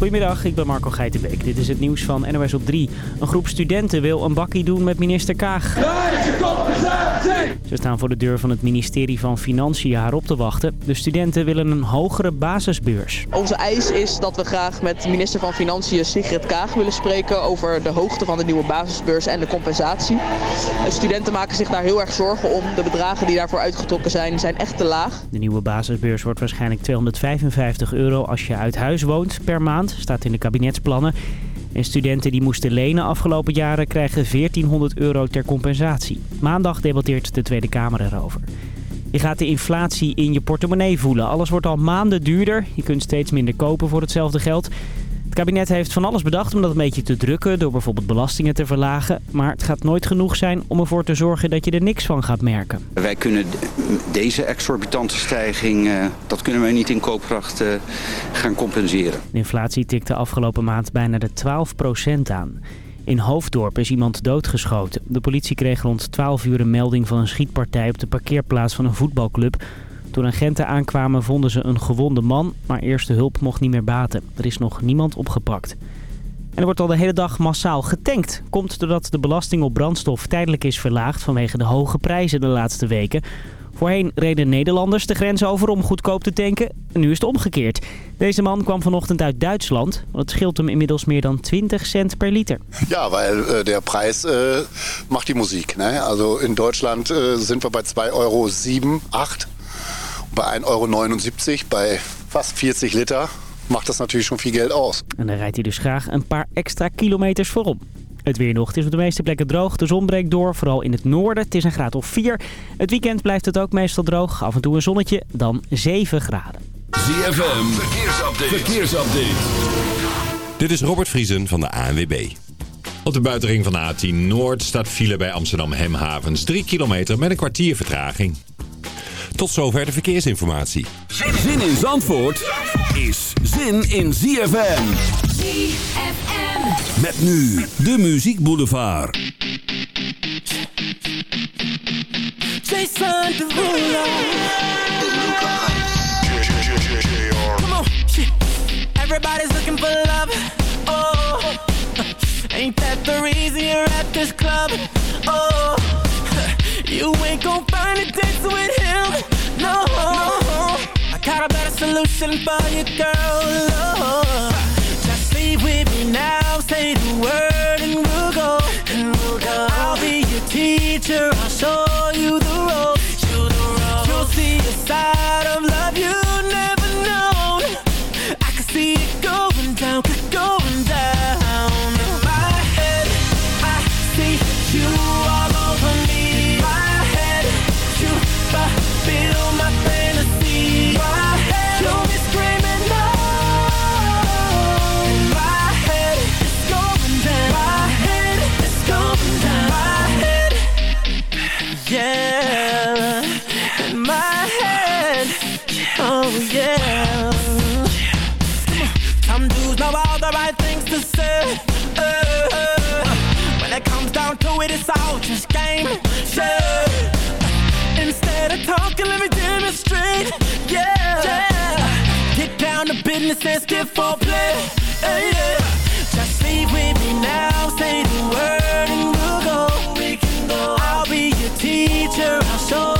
Goedemiddag, ik ben Marco Geitenbeek. Dit is het nieuws van NOS op 3. Een groep studenten wil een bakkie doen met minister Kaag. Ze staan voor de deur van het ministerie van Financiën haar op te wachten. De studenten willen een hogere basisbeurs. Onze eis is dat we graag met minister van Financiën Sigrid Kaag willen spreken over de hoogte van de nieuwe basisbeurs en de compensatie. De studenten maken zich daar heel erg zorgen om. De bedragen die daarvoor uitgetrokken zijn, zijn echt te laag. De nieuwe basisbeurs wordt waarschijnlijk 255 euro als je uit huis woont per maand, staat in de kabinetsplannen. En studenten die moesten lenen afgelopen jaren krijgen 1400 euro ter compensatie. Maandag debatteert de Tweede Kamer erover. Je gaat de inflatie in je portemonnee voelen. Alles wordt al maanden duurder. Je kunt steeds minder kopen voor hetzelfde geld. Het kabinet heeft van alles bedacht om dat een beetje te drukken... door bijvoorbeeld belastingen te verlagen. Maar het gaat nooit genoeg zijn om ervoor te zorgen dat je er niks van gaat merken. Wij kunnen deze exorbitante stijging, uh, dat kunnen wij niet in koopkracht uh, gaan compenseren. De inflatie tikte afgelopen maand bijna de 12% aan. In Hoofddorp is iemand doodgeschoten. De politie kreeg rond 12 uur een melding van een schietpartij op de parkeerplaats van een voetbalclub. Toen agenten aankwamen vonden ze een gewonde man, maar eerste hulp mocht niet meer baten. Er is nog niemand opgepakt. En er wordt al de hele dag massaal getankt. Komt doordat de belasting op brandstof tijdelijk is verlaagd vanwege de hoge prijzen de laatste weken. Voorheen reden Nederlanders de grens over om goedkoop te tanken. En nu is het omgekeerd. Deze man kwam vanochtend uit Duitsland. Het scheelt hem inmiddels meer dan 20 cent per liter. Ja, Preis uh, macht die muziek. Ne? Also in Duitsland uh, sind wir bei 2,07 Euro, 8. Bij 1,79 euro, bij fast 40 liter, macht dat natuurlijk schon veel geld aus. En dan rijdt hij dus graag een paar extra kilometers voorop. Het weer nog. Het is op de meeste plekken droog. De zon breekt door, vooral in het noorden. Het is een graad of 4. Het weekend blijft het ook meestal droog. Af en toe een zonnetje, dan 7 graden. ZFM, verkeersupdate. verkeersupdate. Dit is Robert Vriesen van de ANWB. Op de buitenring van de A10 Noord staat file bij Amsterdam Hemhavens 3 kilometer met een kwartier vertraging. Tot zover de verkeersinformatie. Zin in Zandvoort is zin in ZFM. ZFM. Met nu de Muziek Boulevard. Jason Derulo. Come on, shit. Everybody's looking for love. Oh, ain't that the reason you're at this club? Oh. You ain't gon' find a dancing with him, no, no. I got a better solution for you, girl. Oh. Just leave with me now, say the word comes it, it's all just game. Yeah. Instead of talking, let me demonstrate. Yeah. yeah. Get down to business and skip for play. Uh, yeah. Just leave with me now. Say the word and we'll go. We can go. I'll be your teacher. I'll show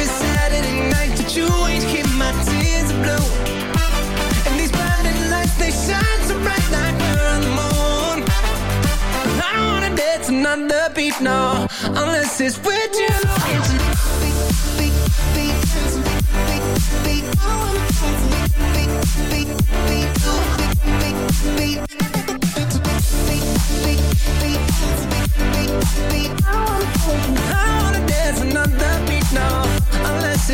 Every Saturday night that you ain't keep my tears blue. And these blinding lights, they shine so bright like we're on the moon. I don't wanna dance another beat, no, unless it's with you. I wanna dance another beat, no,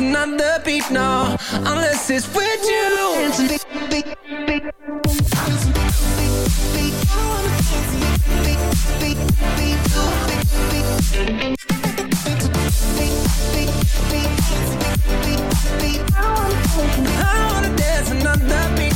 another beat, no, unless it's with you.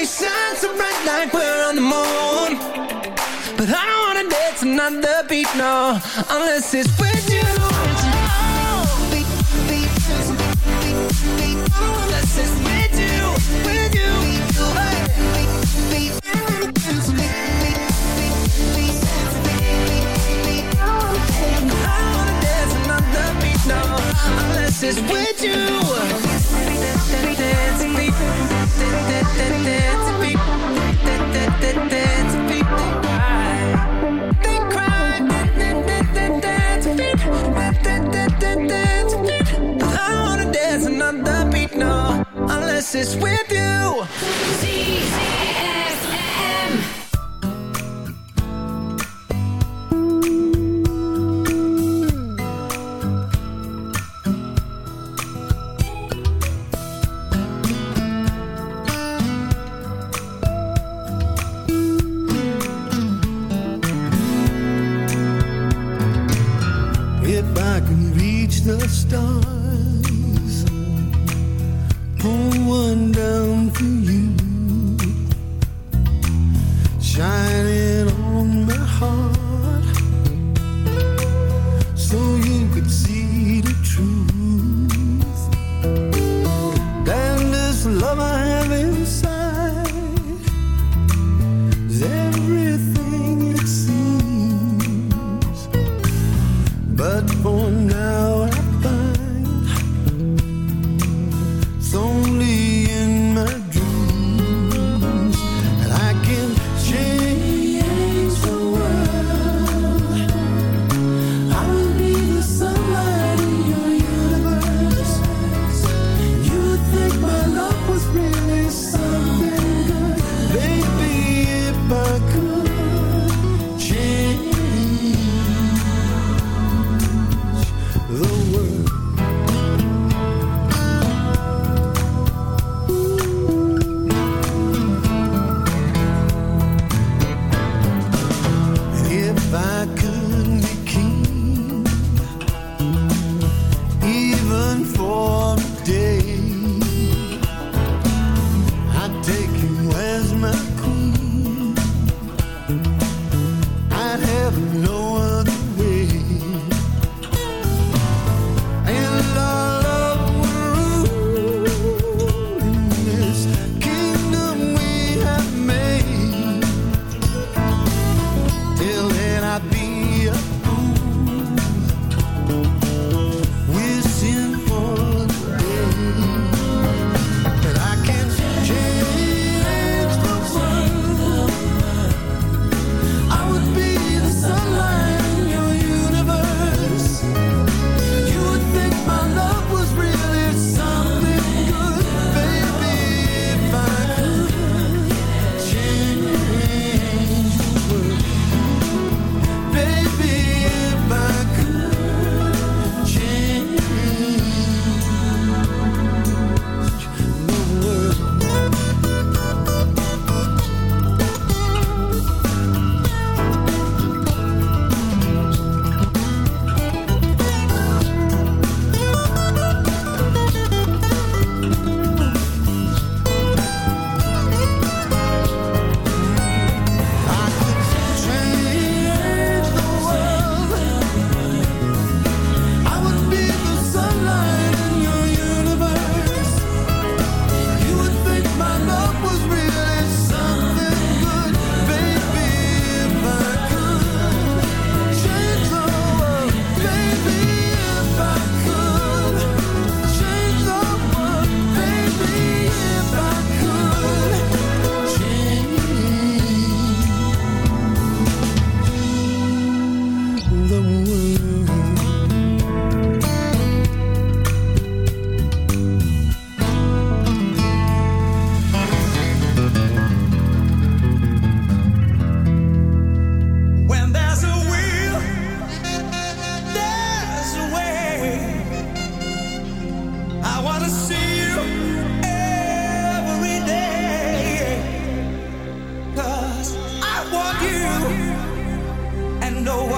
they shine so bright like we're on the moon. But I don't wanna dance another beat, no, unless it's with you. Unless with you. I don't wanna dance another beat, no, unless it's with you. crisis with you. ZZFM. the stars pull one down for you, shining.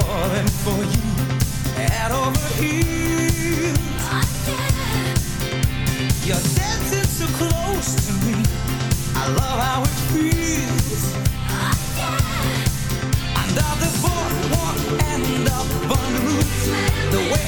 falling for you head over heels. Oh, You're dancing so close to me. I love how it feels. Oh, yeah. Under the boardwalk and up on the roof, the way.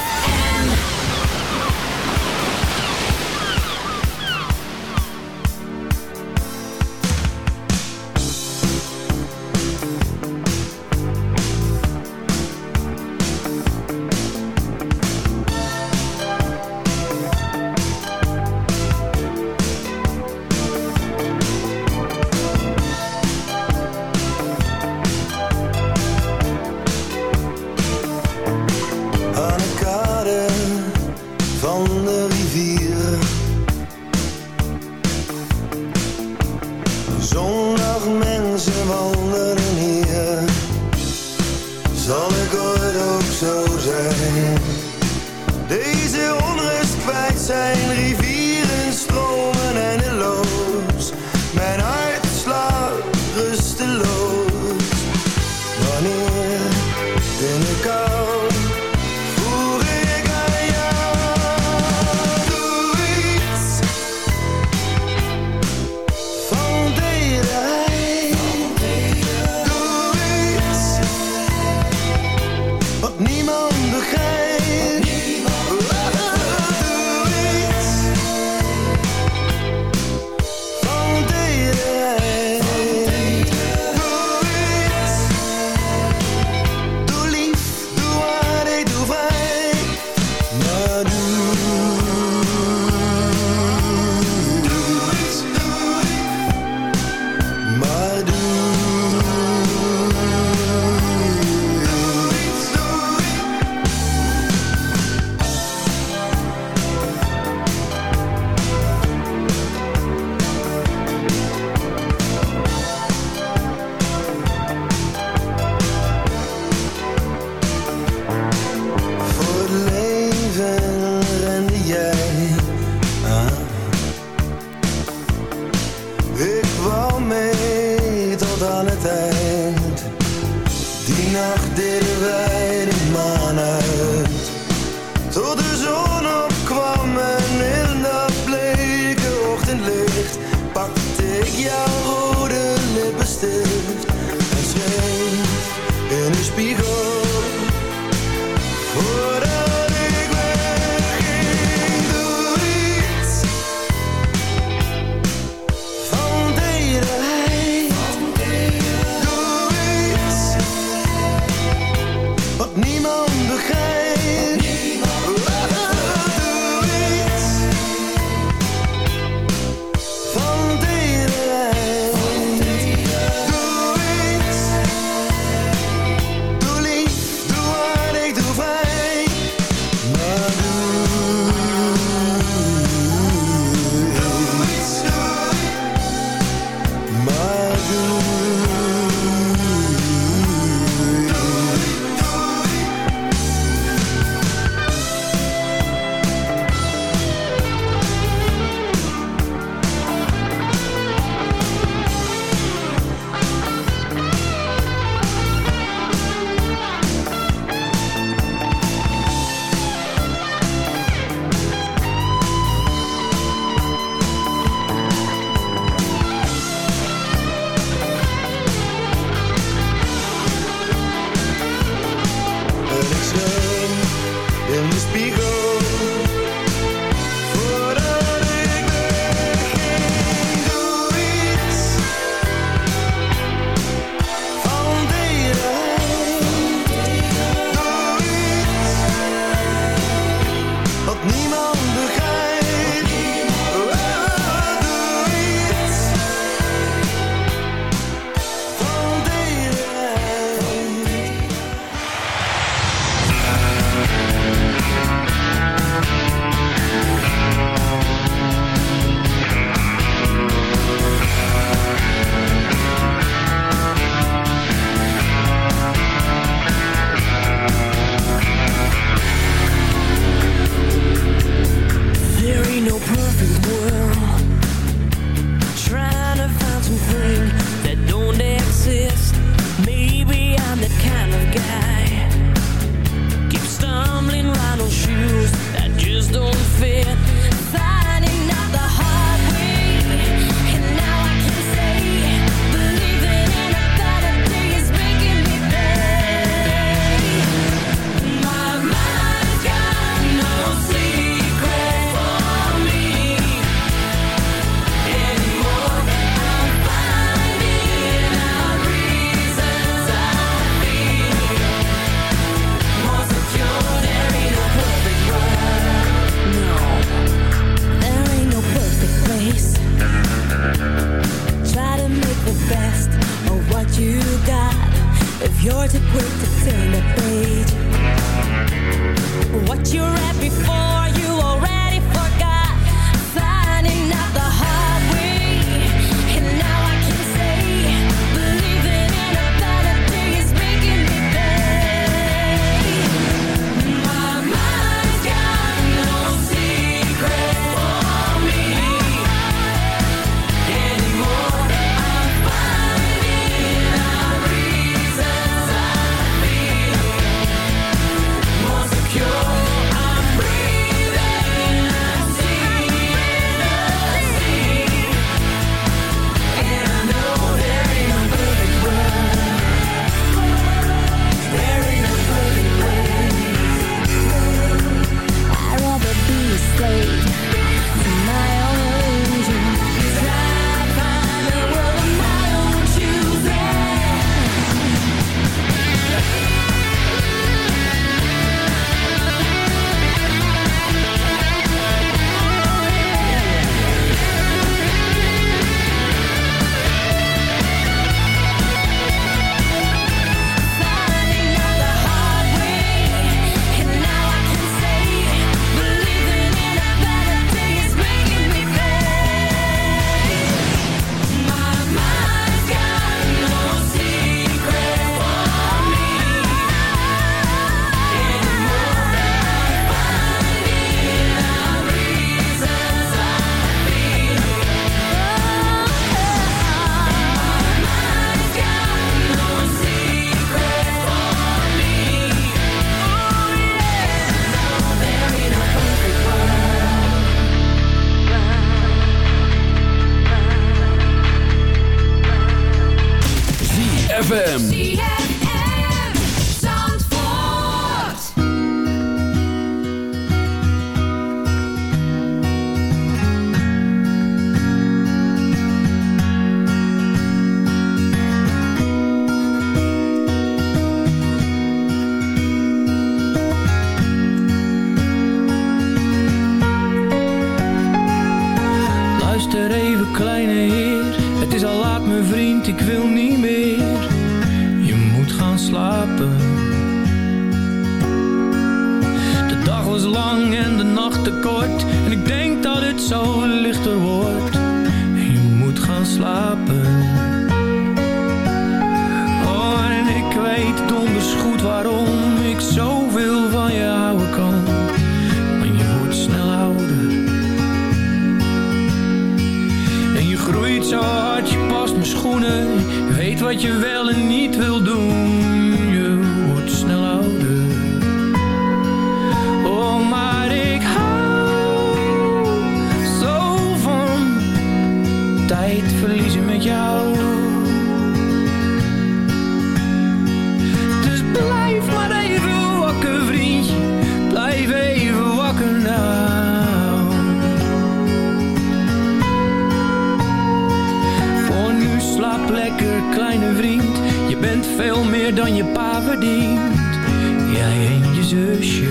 Jouw rode lippen stift en zweef in de spiegel. Slapen. De dag was lang en de nacht te kort. En ik denk dat het zo lichter wordt. Je moet gaan slapen. Oh en ik weet donders goed waarom Ik zoveel van je houden kan. Maar je wordt snel ouder. En je groeit zo hard, je past mijn schoenen. Je weet wat je wel je pa verdient. Jij en je zusje.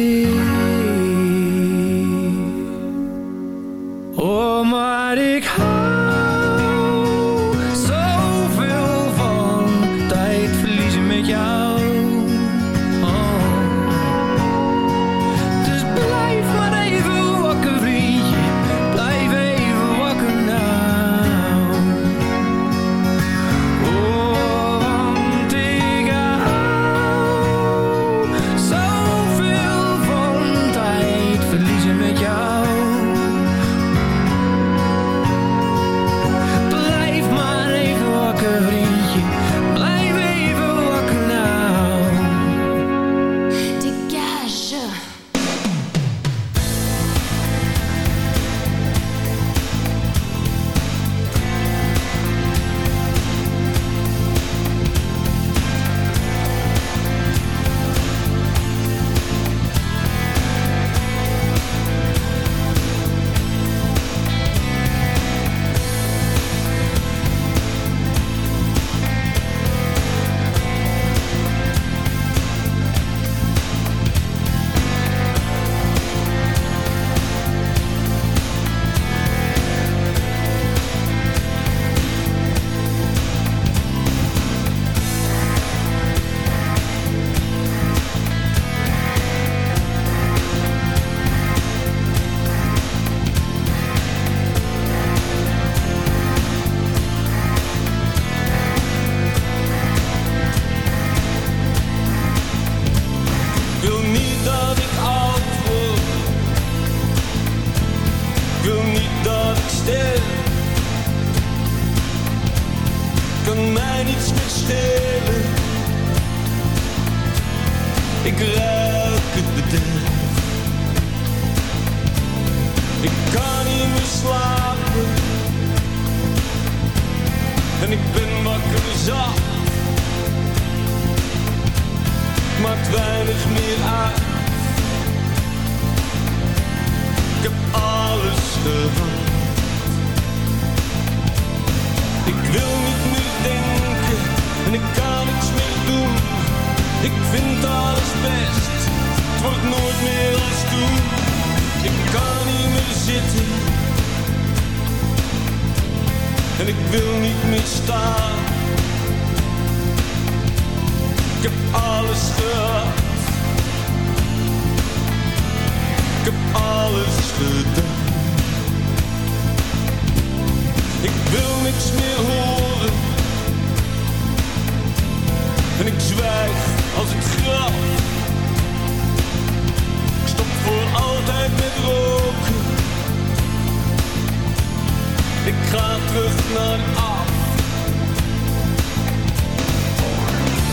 Naar af.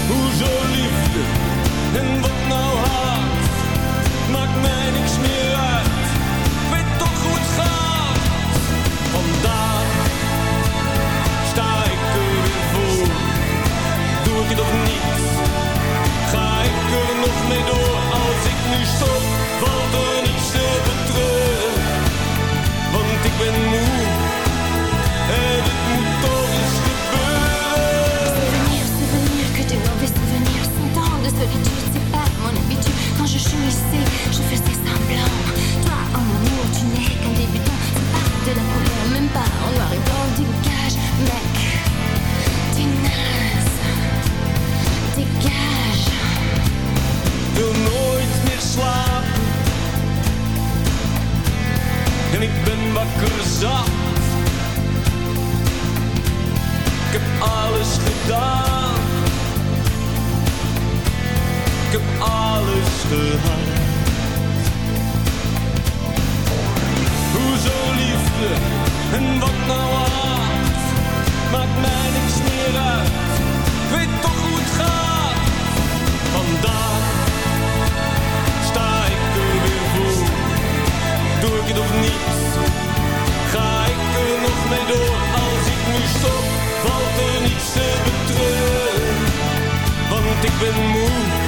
Hoezo liefde en wat nou haat? Maakt mij niks meer Quand je faisais semblant. Toi, en amour, tu n'es qu'un débutant. C'est pas de la couleur, même pas en noir et blanc. Dégage, mec, t'es naze. Dégage. wil nooit meer slapen. En ik ben wakker zat. Ik heb alles gedaan. Alles gehad. Hoezo liefde en wat nou haat? Maakt mij niks meer uit. Weet toch hoe het gaat. Vandaag sta ik er weer voor. Doe ik het of niet? Ga ik er nog mee door? Als ik nu stop, valt er niets te betreuren. Want ik ben moe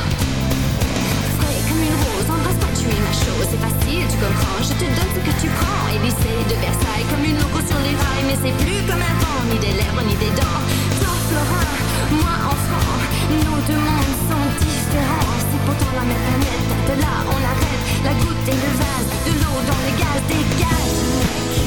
une rose, embrasse pas tu es ma chose. C'est facile, tu comprends, je te donne ce que tu prends. Élysée de Versailles, comme une loco sur les rails. Mais c'est plus comme avant, ni des lèvres, ni des dents. Toi, Florin, moi, enfant Nos deux mondes sont différents. C'est pourtant la même planète, de là on arrête La goutte et le vase, de l'eau dans le gaz. Dégage, mec.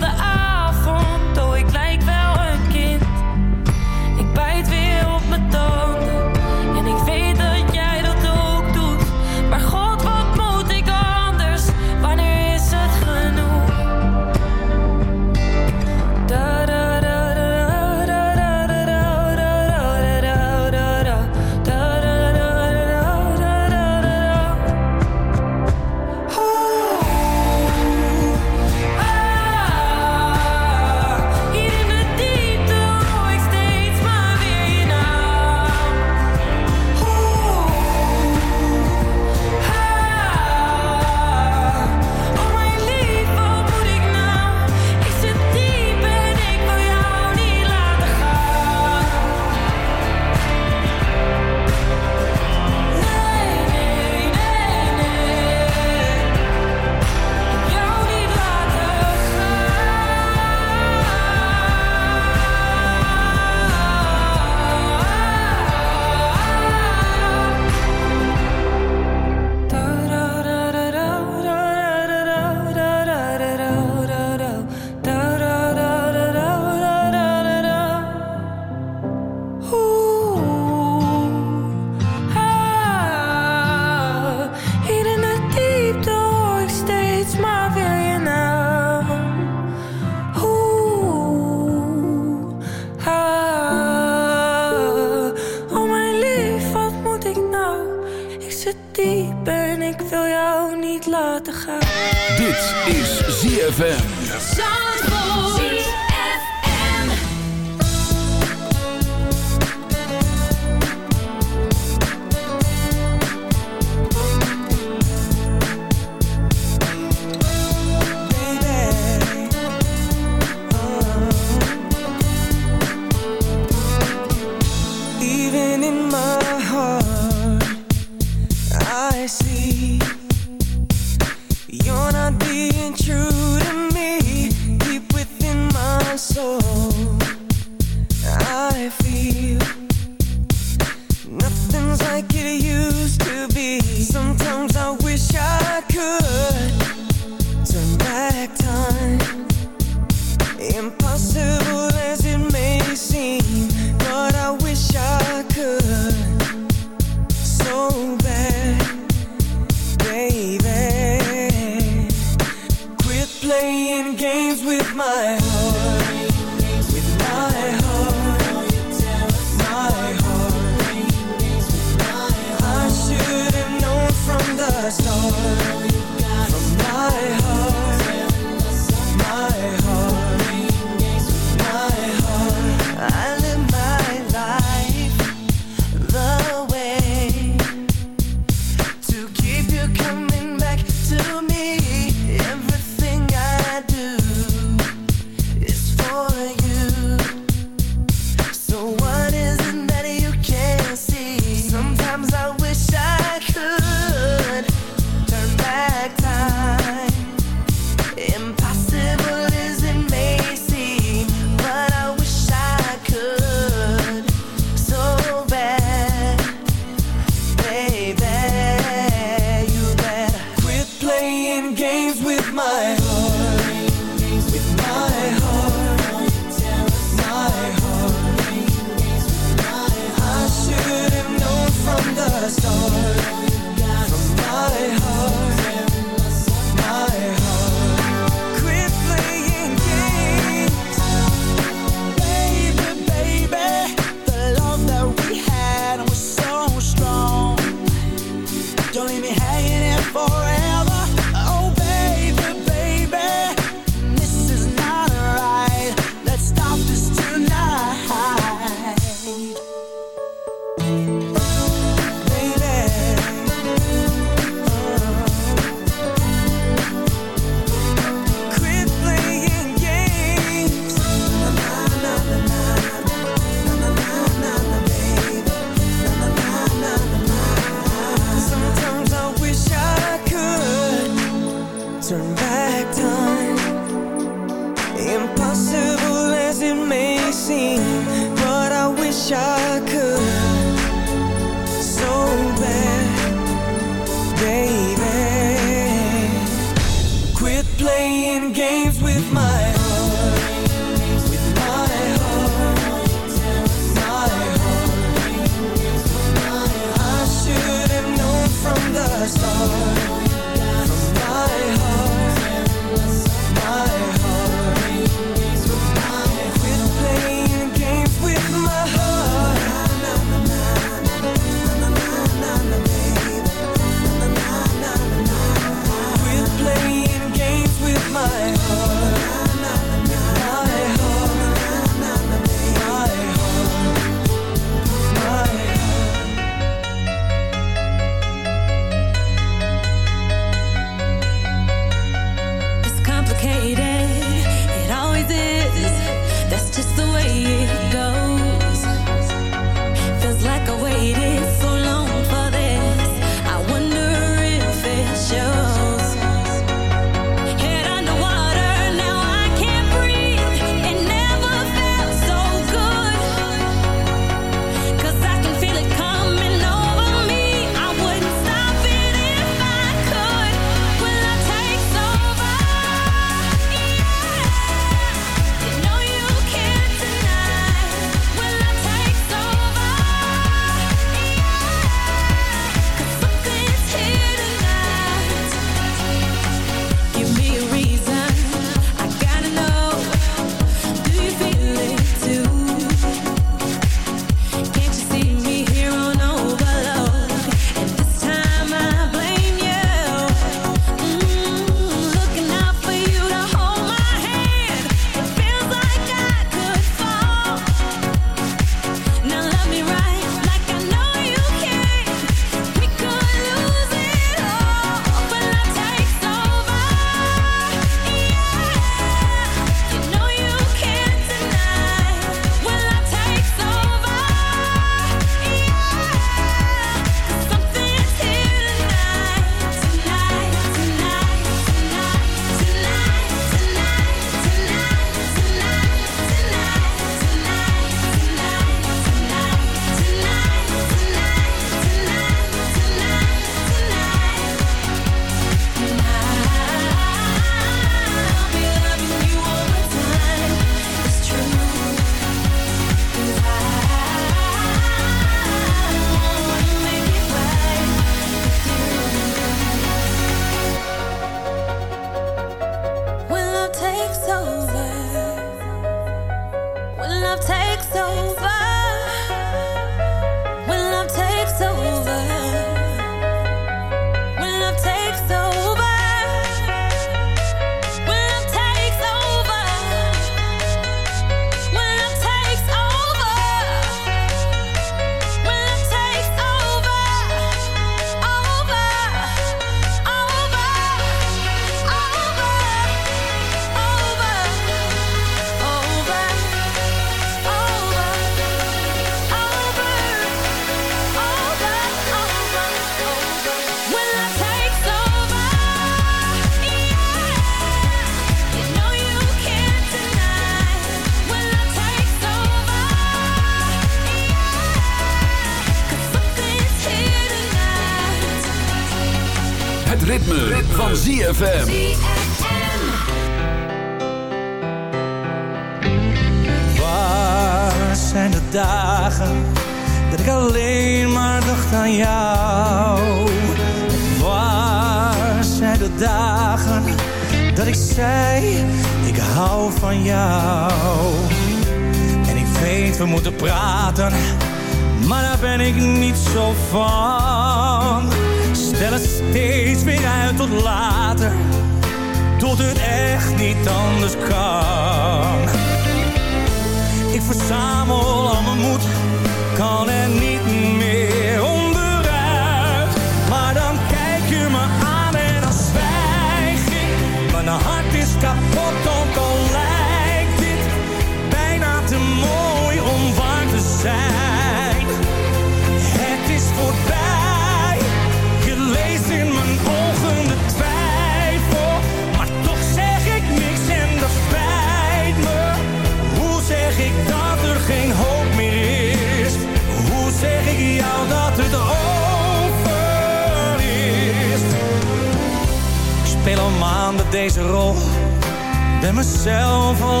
Mezelf al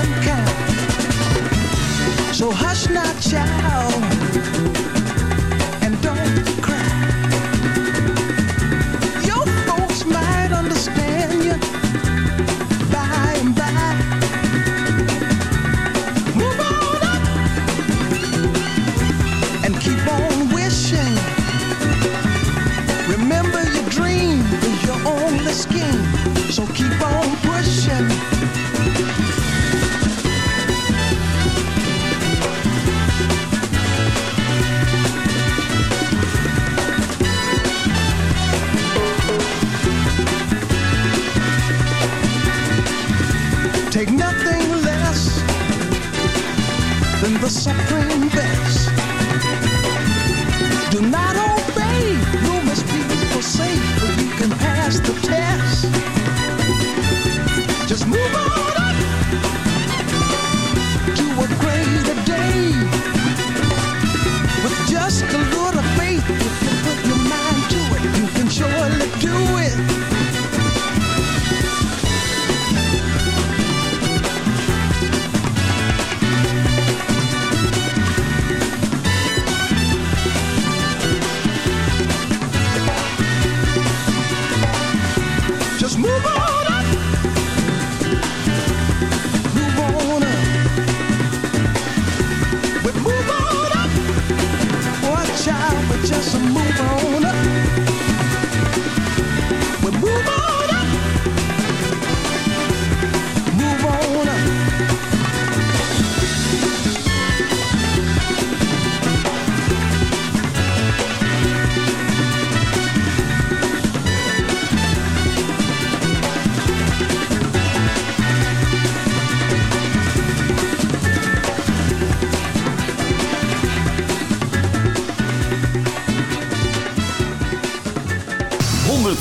only one kind. So hush not, child,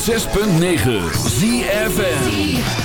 106.9 ZFN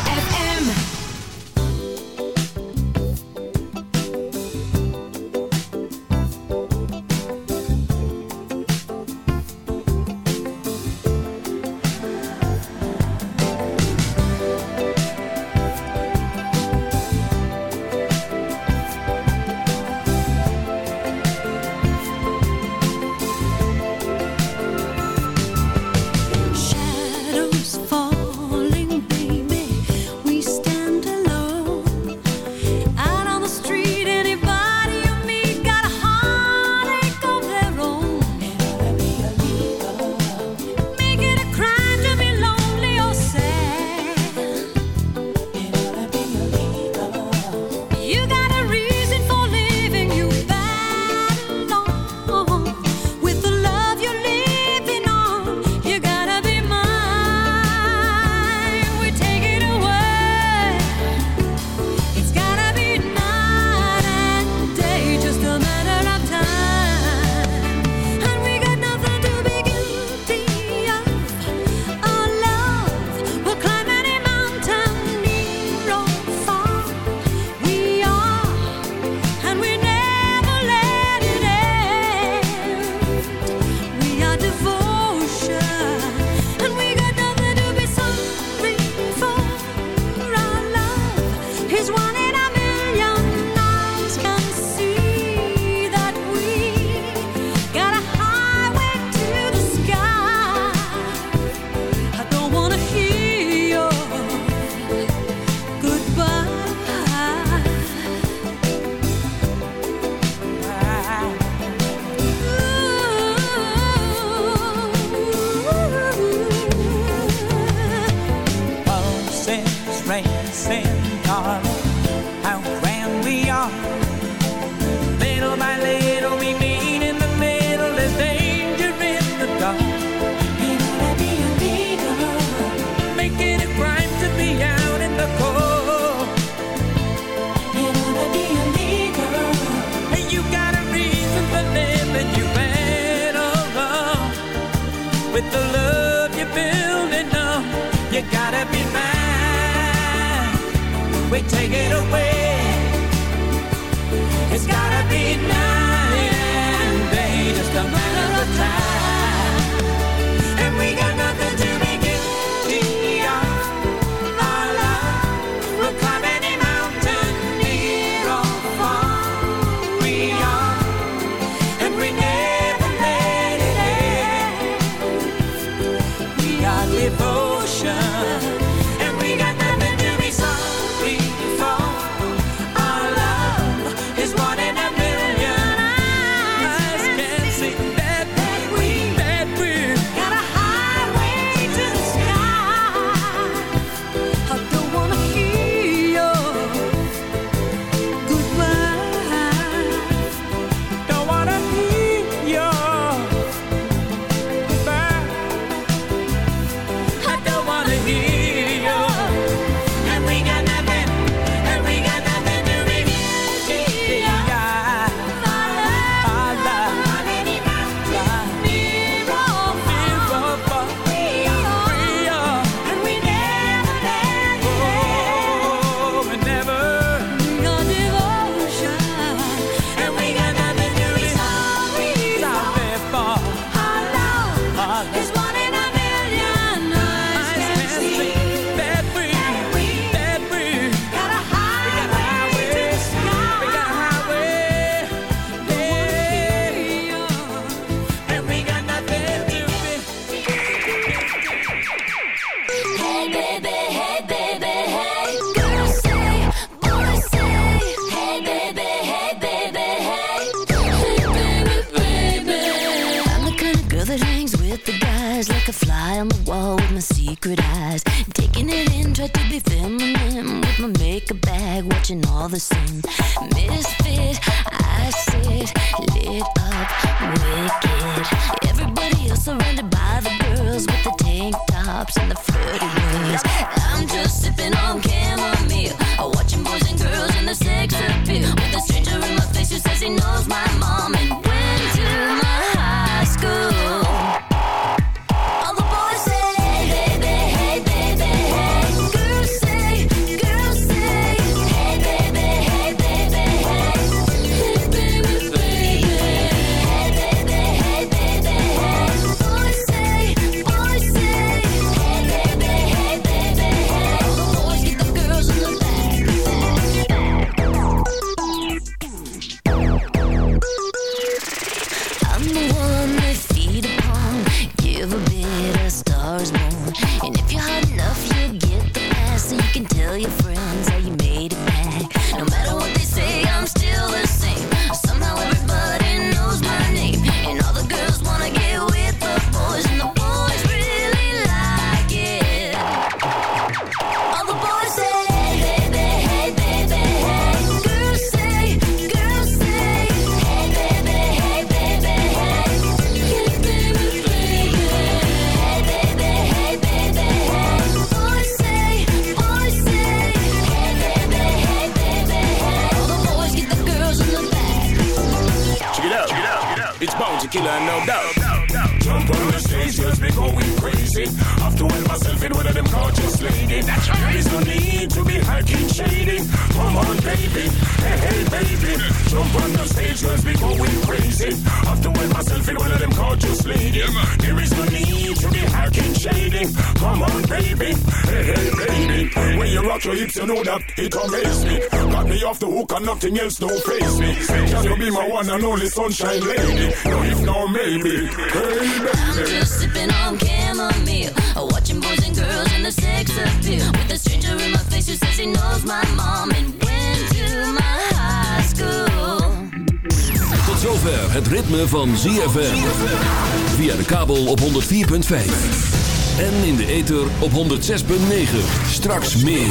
nothing else don't face me. Can you be my one and only sunshine lady? No, if no, maybe. Hey, I'm just sipping on chamomile, watching boys and girls and the sex appeal. With a stranger in my face who says he knows my mom and went to my high school. Tot zover het ritme van ZFM. Via de kabel op 104.5. En in de ether op 106.9. Straks meer.